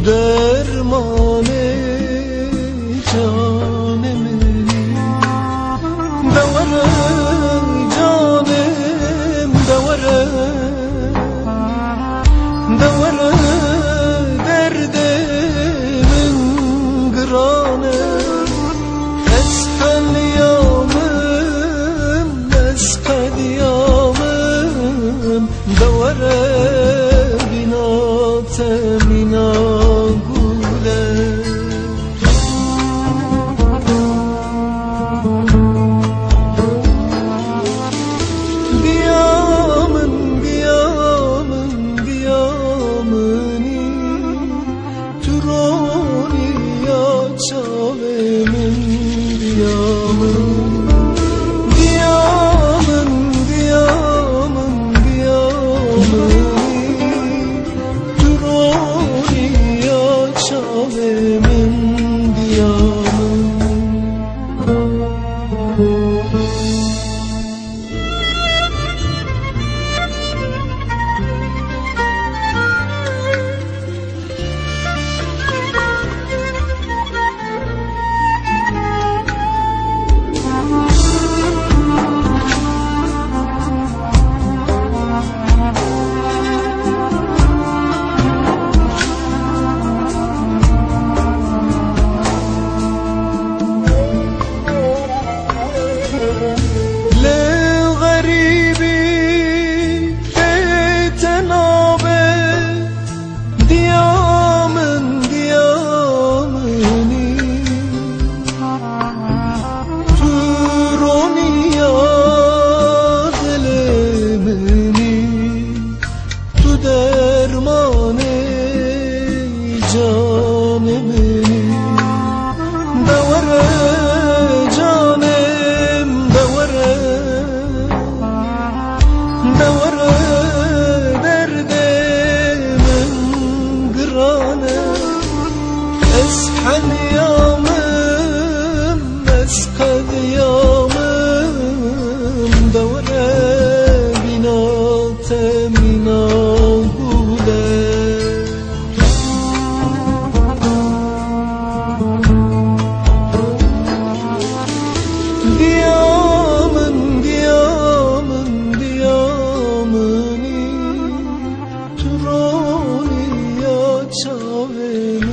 Tu dermane canemini Devere canem devere Devere derdimin gırane Eskel yamım, eskel yamım Devere binate mina blue. یامم اسقد یامم دوره بینات مینا گوله Diyamın, diyamın, diyamını Turoni ya çavemin